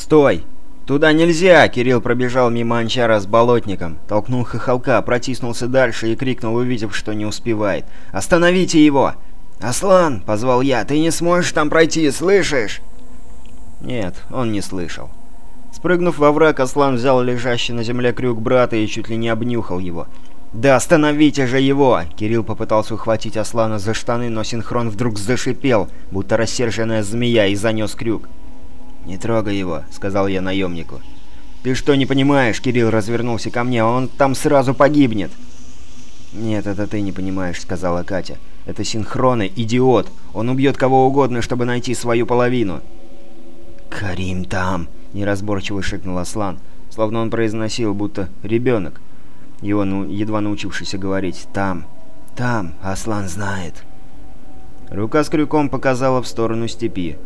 «Стой! Туда нельзя!» Кирилл пробежал мимо анчара с болотником, толкнул хохолка, протиснулся дальше и крикнул, увидев, что не успевает. «Остановите его!» «Аслан!» — позвал я. «Ты не сможешь там пройти, слышишь?» Нет, он не слышал. Спрыгнув во враг, Аслан взял лежащий на земле крюк брата и чуть ли не обнюхал его. «Да остановите же его!» Кирилл попытался ухватить Аслана за штаны, но синхрон вдруг зашипел, будто рассерженная змея, и занес крюк. «Не трогай его», — сказал я наемнику. «Ты что, не понимаешь?» — Кирилл развернулся ко мне. «Он там сразу погибнет!» «Нет, это ты не понимаешь», — сказала Катя. «Это синхроны, идиот! Он убьет кого угодно, чтобы найти свою половину!» «Карим там!» — неразборчиво шикнул Аслан, словно он произносил, будто ребенок, его ну, едва научившийся говорить «там». «Там, Аслан знает». Рука с крюком показала в сторону степи.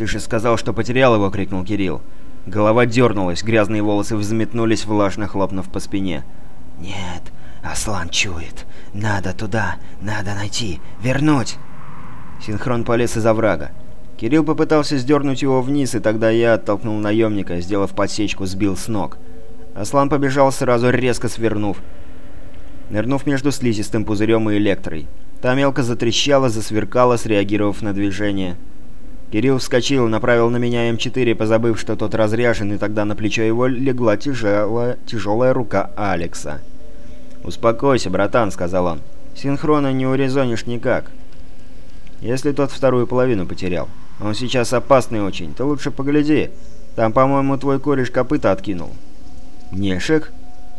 «Ты же сказал, что потерял его!» — крикнул Кирилл. Голова дернулась, грязные волосы взметнулись, влажно хлопнув по спине. «Нет, Аслан чует. Надо туда, надо найти, вернуть!» Синхрон полез из оврага. Кирилл попытался сдернуть его вниз, и тогда я оттолкнул наемника, сделав подсечку, сбил с ног. Аслан побежал сразу, резко свернув, нырнув между слизистым пузырем и электрой. Та мелко затрещала, засверкала, среагировав на движение. Кирилл вскочил, направил на меня М4, позабыв, что тот разряжен, и тогда на плечо его легла тяжелая, тяжелая рука Алекса. «Успокойся, братан», — сказал он. «Синхрона не урезонишь никак. Если тот вторую половину потерял. Он сейчас опасный очень, ты лучше погляди. Там, по-моему, твой кореш копыта откинул». «Нешек?»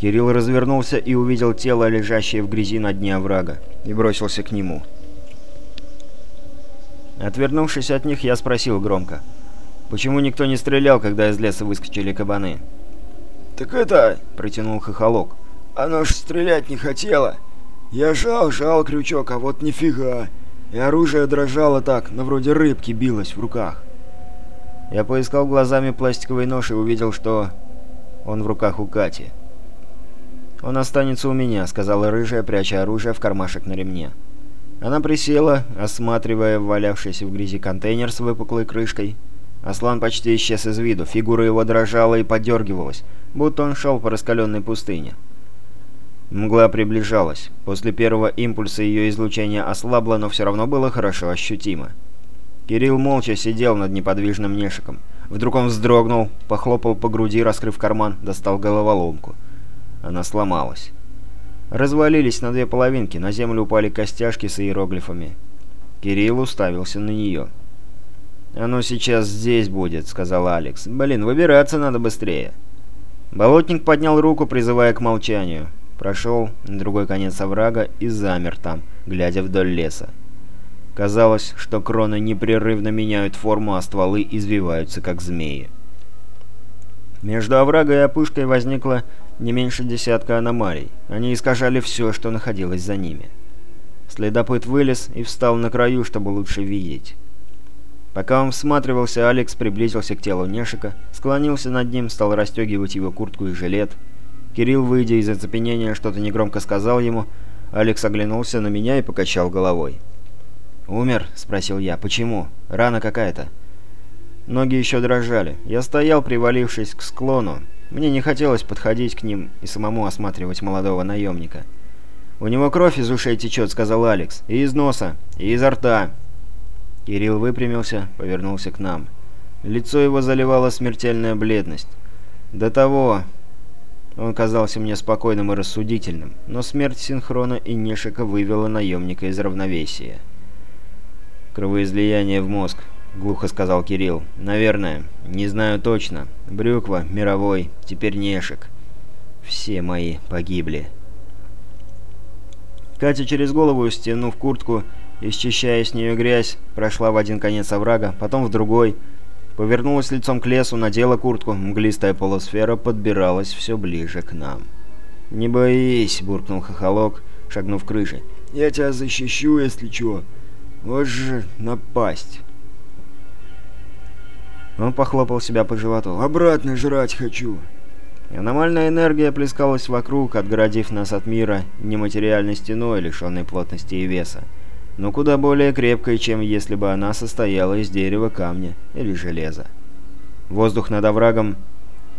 Кирилл развернулся и увидел тело, лежащее в грязи на дне оврага, и бросился к нему. Отвернувшись от них, я спросил громко. «Почему никто не стрелял, когда из леса выскочили кабаны?» «Так это...» — протянул хохолок. «Оно ж стрелять не хотело. Я жал, жал крючок, а вот нифига. И оружие дрожало так, на вроде рыбки билось в руках». Я поискал глазами пластиковый нож и увидел, что он в руках у Кати. «Он останется у меня», — сказала рыжая, пряча оружие в кармашек на ремне. Она присела, осматривая валявшийся в грязи контейнер с выпуклой крышкой. Аслан почти исчез из виду, фигура его дрожала и подергивалась, будто он шел по раскаленной пустыне. Мгла приближалась. После первого импульса ее излучение ослабло, но все равно было хорошо ощутимо. Кирилл молча сидел над неподвижным нешиком. Вдруг он вздрогнул, похлопал по груди, раскрыв карман, достал головоломку. Она сломалась. Развалились на две половинки, на землю упали костяшки с иероглифами. Кирилл уставился на нее. «Оно сейчас здесь будет», — сказал Алекс. «Блин, выбираться надо быстрее». Болотник поднял руку, призывая к молчанию. Прошел на другой конец оврага и замер там, глядя вдоль леса. Казалось, что кроны непрерывно меняют форму, а стволы извиваются, как змеи. Между оврагой и опушкой возникло не меньше десятка аномалий. Они искажали все, что находилось за ними. Следопыт вылез и встал на краю, чтобы лучше видеть. Пока он всматривался, Алекс приблизился к телу Нешика, склонился над ним, стал расстегивать его куртку и жилет. Кирилл, выйдя из оцепенения, что-то негромко сказал ему. Алекс оглянулся на меня и покачал головой. «Умер?» — спросил я. «Почему? Рана какая-то?» Ноги еще дрожали. Я стоял, привалившись к склону, мне не хотелось подходить к ним и самому осматривать молодого наемника. «У него кровь из ушей течет», — сказал Алекс. «И из носа, и изо рта». Кирилл выпрямился, повернулся к нам. Лицо его заливала смертельная бледность. До того он казался мне спокойным и рассудительным, но смерть Синхрона и Нешика вывела наемника из равновесия. Кровоизлияние в мозг, — глухо сказал Кирилл. «Наверное. Не знаю точно. Брюква, Мировой, теперь Нешек. Все мои погибли». Катя через голову, стянув куртку и с нее грязь, прошла в один конец оврага, потом в другой, повернулась лицом к лесу, надела куртку, мглистая полусфера подбиралась все ближе к нам. «Не боись», — буркнул хохолок, шагнув к. «Я тебя защищу, если чё. Вот же напасть». Он похлопал себя по животу. «Обратно жрать хочу!» Аномальная энергия плескалась вокруг, отгородив нас от мира нематериальной стеной, лишенной плотности и веса, но куда более крепкой, чем если бы она состояла из дерева, камня или железа. Воздух над оврагом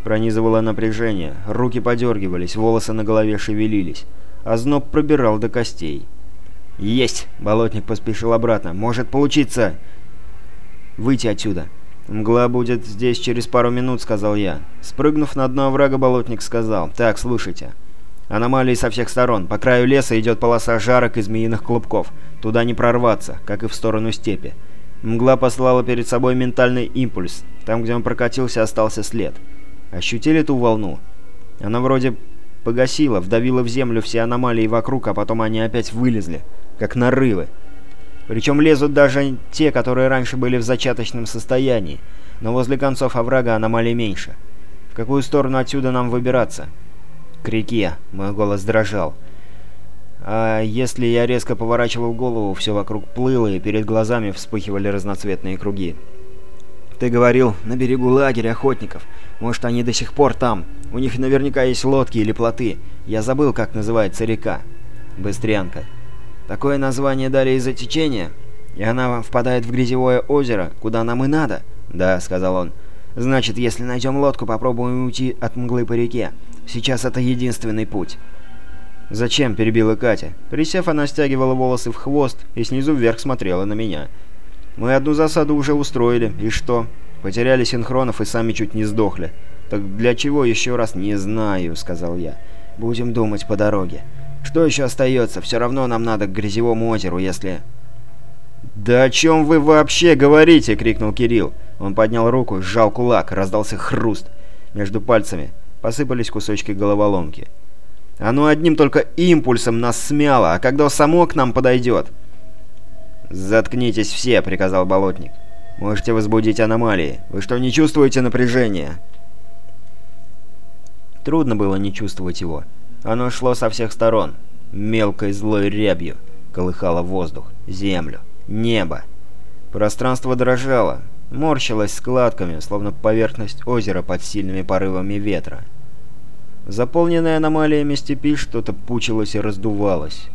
пронизывало напряжение, руки подергивались, волосы на голове шевелились, а зноб пробирал до костей. «Есть!» — болотник поспешил обратно. «Может получиться!» «Выйти отсюда!» «Мгла будет здесь через пару минут», — сказал я. Спрыгнув на дно оврага, болотник сказал. «Так, слушайте. Аномалии со всех сторон. По краю леса идет полоса жарок и змеиных клубков. Туда не прорваться, как и в сторону степи. Мгла послала перед собой ментальный импульс. Там, где он прокатился, остался след. Ощутили ту волну? Она вроде погасила, вдавила в землю все аномалии вокруг, а потом они опять вылезли, как нарывы. Причем лезут даже те, которые раньше были в зачаточном состоянии, но возле концов оврага аномалий меньше. В какую сторону отсюда нам выбираться? К реке. Мой голос дрожал. А если я резко поворачивал голову, все вокруг плыло, и перед глазами вспыхивали разноцветные круги. «Ты говорил, на берегу лагеря охотников. Может, они до сих пор там. У них наверняка есть лодки или плоты. Я забыл, как называется река. Быстрянка. Такое название дали из-за течения, и она впадает в грязевое озеро, куда нам и надо. Да, сказал он. Значит, если найдем лодку, попробуем уйти от мглы по реке. Сейчас это единственный путь. «Зачем?» – перебила Катя. Присев, она стягивала волосы в хвост и снизу вверх смотрела на меня. «Мы одну засаду уже устроили, и что? Потеряли синхронов и сами чуть не сдохли. Так для чего еще раз не знаю», – сказал я. «Будем думать по дороге. Что еще остается? Все равно нам надо к грязевому озеру, если...» «Да о чем вы вообще говорите?» — крикнул Кирилл. Он поднял руку, сжал кулак, раздался хруст. Между пальцами посыпались кусочки головоломки. «Оно одним только импульсом нас смяло, а когда само к нам подойдет...» «Заткнитесь все», — приказал Болотник. «Можете возбудить аномалии. Вы что, не чувствуете напряжения?» Трудно было не чувствовать его. Оно шло со всех сторон, мелкой злой рябью, колыхало воздух, землю, небо. Пространство дрожало, морщилось складками, словно поверхность озера под сильными порывами ветра. Заполненная аномалиями степи что-то пучилось и раздувалось.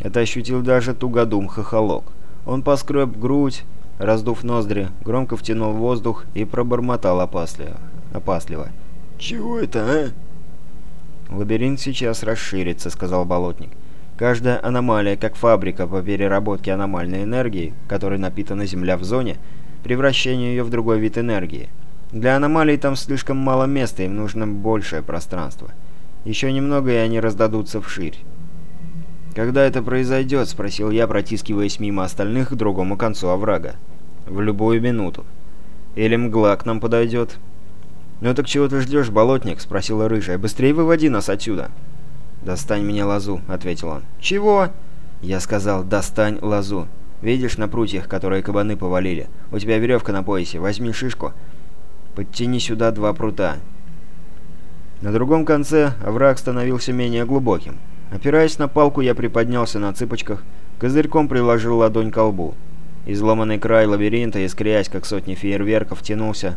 Это ощутил даже тугодум хохолок. Он поскреб грудь, раздув ноздри, громко втянул воздух и пробормотал опасливо. опасливо. «Чего это, а?» «Лабиринт сейчас расширится», — сказал Болотник. «Каждая аномалия, как фабрика по переработке аномальной энергии, которой напитана Земля в зоне, превращение ее в другой вид энергии. Для аномалий там слишком мало места, им нужно большее пространство. Еще немного, и они раздадутся вширь». «Когда это произойдет?» — спросил я, протискиваясь мимо остальных к другому концу оврага. «В любую минуту. Или мгла к нам подойдет?» «Ну так чего ты ждешь, болотник?» — спросила рыжая. «Быстрее выводи нас отсюда!» «Достань мне лозу», — ответил он. «Чего?» Я сказал, «достань лозу». «Видишь на прутьях, которые кабаны повалили? У тебя веревка на поясе. Возьми шишку. Подтяни сюда два прута». На другом конце овраг становился менее глубоким. Опираясь на палку, я приподнялся на цыпочках, козырьком приложил ладонь к лбу. Изломанный край лабиринта, искрясь, как сотни фейерверков, тянулся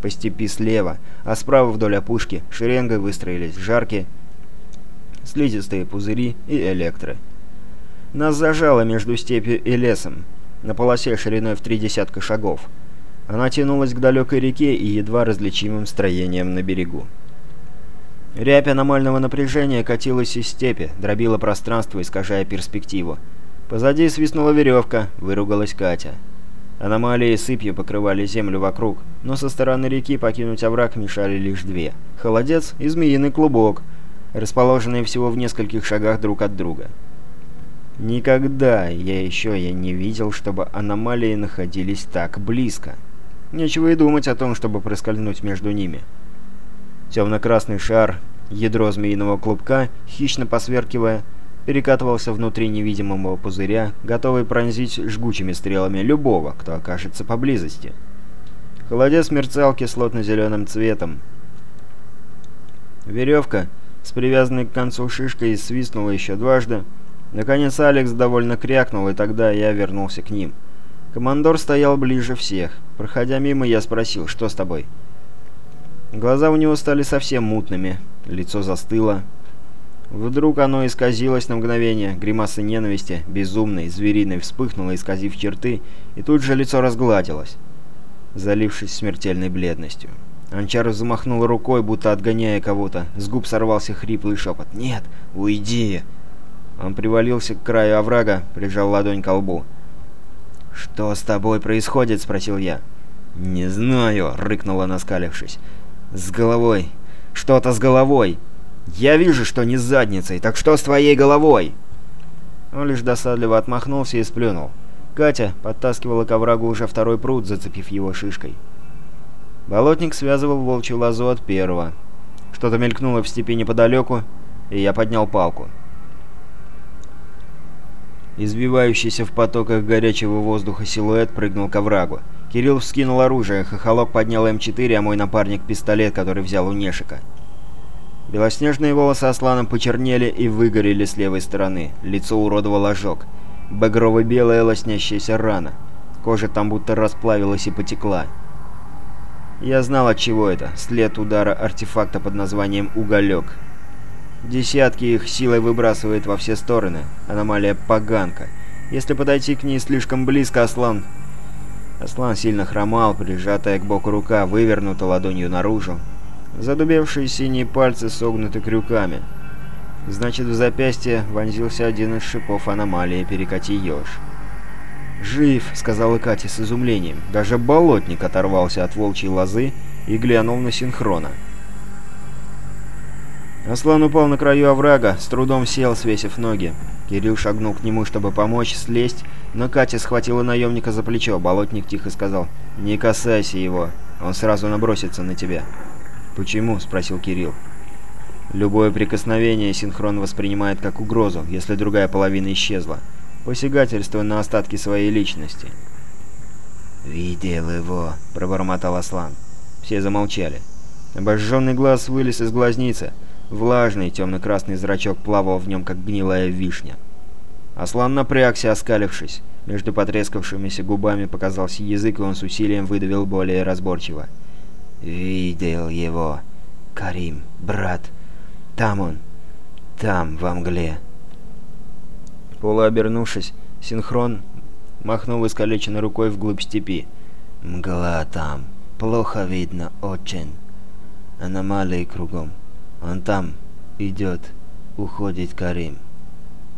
по степи слева, а справа вдоль опушки шеренгой выстроились жаркие, слизистые пузыри и электры. Нас зажало между степью и лесом, на полосе шириной в три десятка шагов. Она тянулась к далекой реке и едва различимым строениям на берегу. Рябь аномального напряжения катилась из степи, дробила пространство, искажая перспективу. Позади свистнула веревка, выругалась Катя. Аномалии сыпью покрывали землю вокруг, но со стороны реки покинуть овраг мешали лишь две. Холодец и змеиный клубок, расположенные всего в нескольких шагах друг от друга. Никогда я еще я не видел, чтобы аномалии находились так близко. Нечего и думать о том, чтобы проскользнуть между ними. Темно-красный шар, ядро змеиного клубка, хищно посверкивая, перекатывался внутри невидимого пузыря, готовый пронзить жгучими стрелами любого, кто окажется поблизости. Холодец мерцал кислотно-зеленым цветом. Веревка с привязанной к концу шишкой свистнула еще дважды. Наконец Алекс довольно крякнул, и тогда я вернулся к ним. Командор стоял ближе всех. Проходя мимо, я спросил, что с тобой? Глаза у него стали совсем мутными, лицо застыло. Вдруг оно исказилось на мгновение, гримаса ненависти, безумной, звериной, вспыхнула, исказив черты, и тут же лицо разгладилось. залившись смертельной бледностью. Анчар замахнул рукой, будто отгоняя кого-то. С губ сорвался хриплый шепот. «Нет, уйди!» Он привалился к краю оврага, прижал ладонь к лбу. «Что с тобой происходит?» — спросил я. «Не знаю», — рыкнула, наскалившись. «С головой. Что-то с головой. Я вижу, что не с задницей. Так что с твоей головой?» Он лишь досадливо отмахнулся и сплюнул. Катя подтаскивала к оврагу уже второй пруд, зацепив его шишкой. Болотник связывал волчью лозу от первого. Что-то мелькнуло в степи неподалеку, и я поднял палку. Избивающийся в потоках горячего воздуха силуэт прыгнул к оврагу. Кирилл вскинул оружие, хохолок поднял М4, а мой напарник пистолет, который взял у Нешика. Белоснежные волосы Аслана почернели и выгорели с левой стороны. Лицо уродовал ожог. Багрово-белая лоснящаяся рана. Кожа там будто расплавилась и потекла. Я знал от чего это. След удара артефакта под названием «Уголек». Десятки их силой выбрасывает во все стороны. Аномалия поганка. Если подойти к ней слишком близко, Аслан... Аслан сильно хромал, прижатая к боку рука, вывернута ладонью наружу. Задубевшие синие пальцы согнуты крюками. Значит, в запястье вонзился один из шипов аномалии «Перекати еж». «Жив!» — сказала Катя с изумлением. Даже болотник оторвался от волчьей лозы и глянул на синхрона. Аслан упал на краю оврага, с трудом сел, свесив ноги. Кирилл шагнул к нему, чтобы помочь слезть, но Катя схватила наемника за плечо. Болотник тихо сказал «Не касайся его, он сразу набросится на тебя». «Почему?» — спросил Кирилл. Любое прикосновение синхрон воспринимает как угрозу, если другая половина исчезла. Посягательство на остатки своей личности. «Видел его», — пробормотал Аслан. Все замолчали. Обожженный глаз вылез из глазницы. Влажный темно-красный зрачок плавал в нем, как гнилая вишня. Аслан напрягся, оскалившись. Между потрескавшимися губами показался язык, и он с усилием выдавил более разборчиво. «Видел его. Карим, брат. Там он. Там, во мгле». Полуобернувшись, синхрон махнул искалеченной рукой вглубь степи. «Мгла там. Плохо видно, очень. Аномалии кругом. Он там идет. Уходит Карим.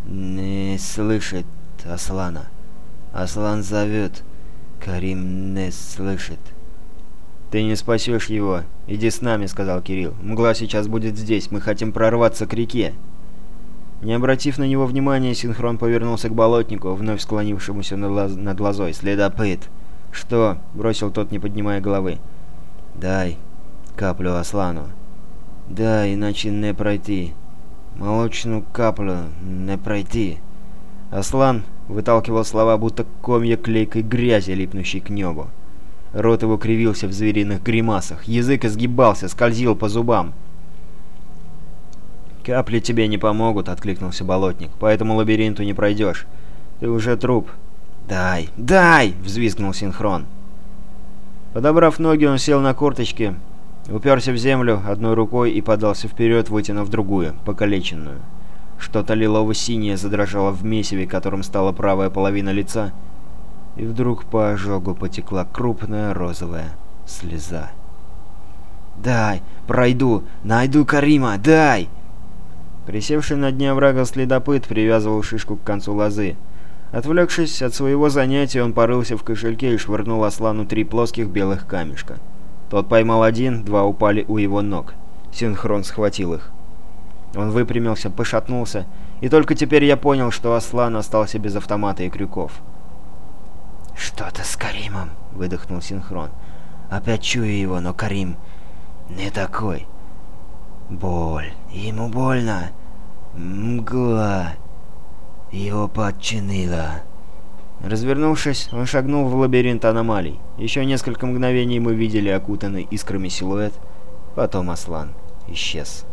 Не слышит Аслана. Аслан зовет. Карим не слышит. «Ты не спасешь его. Иди с нами», — сказал Кирилл. «Мгла сейчас будет здесь. Мы хотим прорваться к реке». Не обратив на него внимания, Синхрон повернулся к болотнику, вновь склонившемуся над, лоз... над лозой. «Следопыт!» «Что?» — бросил тот, не поднимая головы. «Дай каплю Аслану. Дай, иначе не пройти. Молочную каплю не пройти». Аслан выталкивал слова, будто комья клейкой грязи, липнущей к небу. Рот его кривился в звериных гримасах, язык изгибался, скользил по зубам. «Капли тебе не помогут», — откликнулся болотник. «По этому лабиринту не пройдешь. Ты уже труп». «Дай! Дай!» — взвизгнул синхрон. Подобрав ноги, он сел на корточки, уперся в землю одной рукой и подался вперед, вытянув другую, покалеченную. Что-то лилово-синее задрожало в месиве, которым стала правая половина лица, и вдруг по ожогу потекла крупная розовая слеза. «Дай! Пройду! Найду Карима! Дай!» Присевший на дне оврага следопыт привязывал шишку к концу лозы. Отвлекшись от своего занятия, он порылся в кошельке и швырнул Аслану три плоских белых камешка. Тот поймал один, два упали у его ног. Синхрон схватил их. Он выпрямился, пошатнулся, и только теперь я понял, что Аслан остался без автомата и крюков. «Что-то с Каримом», — выдохнул Синхрон. «Опять чую его, но Карим не такой. Боль. Ему больно. Мгла. Его подчинила». Развернувшись, он шагнул в лабиринт аномалий. Еще несколько мгновений мы видели окутанный искрами силуэт, потом Аслан исчез.